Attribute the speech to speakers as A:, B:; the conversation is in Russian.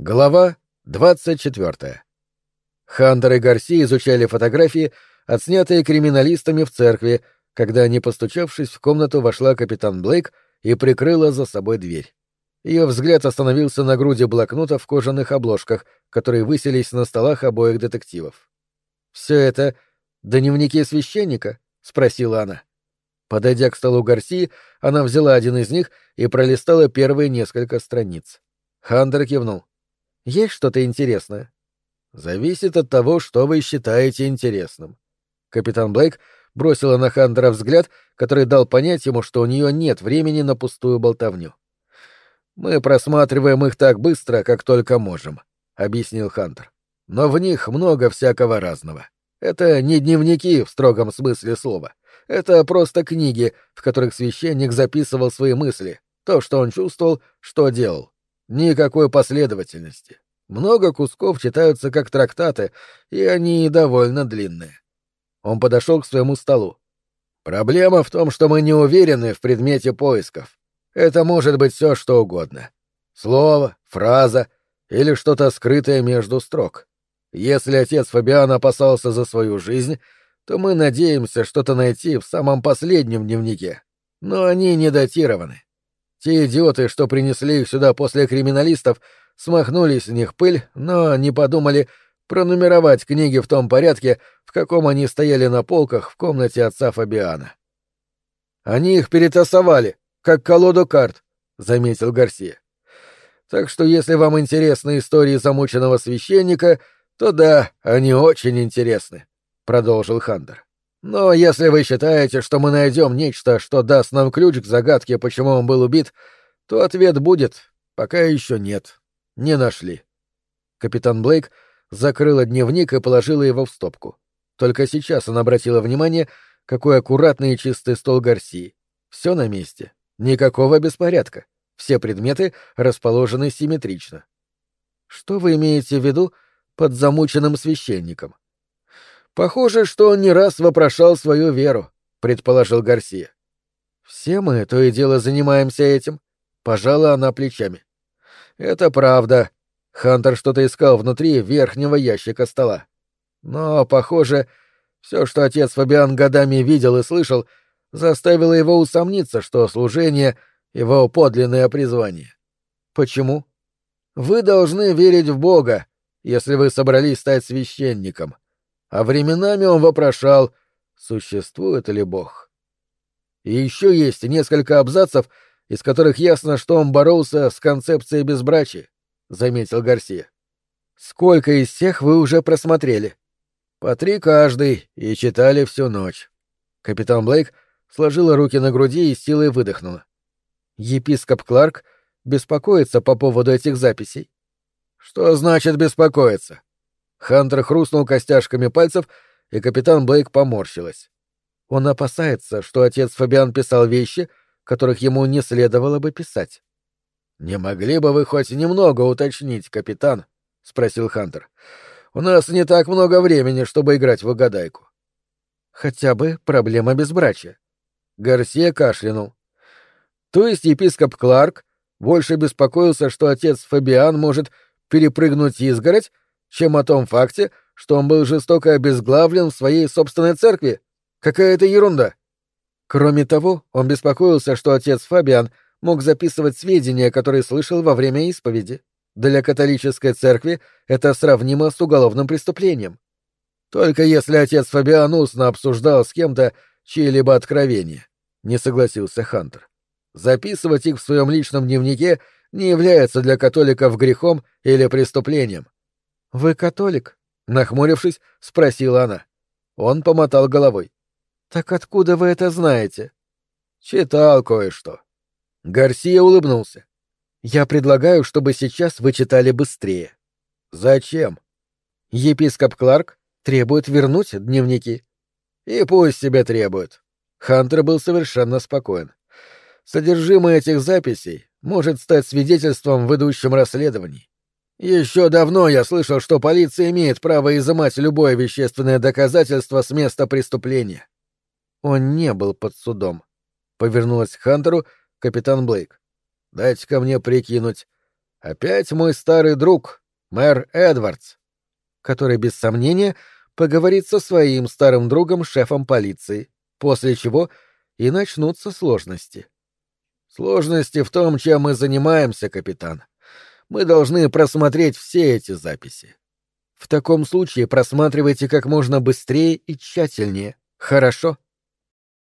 A: Глава 24. Хантер и Гарси изучали фотографии, отснятые криминалистами в церкви, когда, не постучавшись, в комнату вошла капитан Блейк и прикрыла за собой дверь. Ее взгляд остановился на груди блокнота в кожаных обложках, которые высились на столах обоих детективов. «Все это дневники священника?» — спросила она. Подойдя к столу Гарси, она взяла один из них и пролистала первые несколько страниц. Хантер кивнул. Есть что-то интересное? Зависит от того, что вы считаете интересным. Капитан Блейк бросила на Хантера взгляд, который дал понять ему, что у нее нет времени на пустую болтовню. Мы просматриваем их так быстро, как только можем, объяснил Хантер. Но в них много всякого разного. Это не дневники в строгом смысле слова. Это просто книги, в которых священник записывал свои мысли, то, что он чувствовал, что делал. Никакой последовательности. Много кусков читаются как трактаты, и они довольно длинные. Он подошел к своему столу. Проблема в том, что мы не уверены в предмете поисков. Это может быть все, что угодно. Слово, фраза или что-то скрытое между строк. Если отец Фабиан опасался за свою жизнь, то мы надеемся что-то найти в самом последнем дневнике. Но они не датированы. Те идиоты, что принесли их сюда после криминалистов, смахнули с них пыль, но не подумали пронумеровать книги в том порядке, в каком они стояли на полках в комнате отца Фабиана. «Они их перетасовали, как колоду карт», — заметил Гарсия. «Так что если вам интересны истории замученного священника, то да, они очень интересны», — продолжил Хандер. Но если вы считаете, что мы найдем нечто, что даст нам ключ к загадке, почему он был убит, то ответ будет «пока еще нет. Не нашли». Капитан Блейк закрыла дневник и положила его в стопку. Только сейчас она обратила внимание, какой аккуратный и чистый стол Гарсии. Все на месте. Никакого беспорядка. Все предметы расположены симметрично. Что вы имеете в виду под замученным священником? Похоже, что он не раз вопрошал свою веру, предположил Гарсия. Все мы то и дело занимаемся этим, пожала она плечами. Это правда. Хантер что-то искал внутри верхнего ящика стола. Но, похоже, все, что отец Фабиан годами видел и слышал, заставило его усомниться, что служение — его подлинное призвание. Почему? Вы должны верить в Бога, если вы собрались стать священником а временами он вопрошал, существует ли Бог. И еще есть несколько абзацев, из которых ясно, что он боролся с концепцией безбрачия, — заметил Гарсия. Сколько из всех вы уже просмотрели? По три каждый, и читали всю ночь. Капитан Блейк сложила руки на груди и силой выдохнула. Епископ Кларк беспокоится по поводу этих записей. Что значит беспокоиться? Хантер хрустнул костяшками пальцев, и капитан Блейк поморщилась. Он опасается, что отец Фабиан писал вещи, которых ему не следовало бы писать. «Не могли бы вы хоть немного уточнить, капитан?» — спросил Хантер. «У нас не так много времени, чтобы играть в угадайку». «Хотя бы проблема безбрачия». Гарсия кашлянул. То есть епископ Кларк больше беспокоился, что отец Фабиан может перепрыгнуть изгородь чем о том факте, что он был жестоко обезглавлен в своей собственной церкви. Какая-то ерунда. Кроме того, он беспокоился, что отец Фабиан мог записывать сведения, которые слышал во время исповеди. Для католической церкви это сравнимо с уголовным преступлением. Только если отец Фабиан устно обсуждал с кем-то чьи-либо откровения, не согласился Хантер. Записывать их в своем личном дневнике не является для католиков грехом или преступлением. «Вы католик?» — нахмурившись, спросила она. Он помотал головой. «Так откуда вы это знаете?» «Читал кое-что». Гарсия улыбнулся. «Я предлагаю, чтобы сейчас вы читали быстрее». «Зачем?» «Епископ Кларк требует вернуть дневники». «И пусть себе требует». Хантер был совершенно спокоен. Содержимое этих записей может стать свидетельством в идущем расследовании. Еще давно я слышал, что полиция имеет право изымать любое вещественное доказательство с места преступления. Он не был под судом. Повернулась к Хантеру капитан Блейк. Дайте-ка мне прикинуть. Опять мой старый друг, мэр Эдвардс, который, без сомнения, поговорит со своим старым другом, шефом полиции, после чего и начнутся сложности. Сложности в том, чем мы занимаемся, капитан. Мы должны просмотреть все эти записи. В таком случае просматривайте как можно быстрее и тщательнее. Хорошо?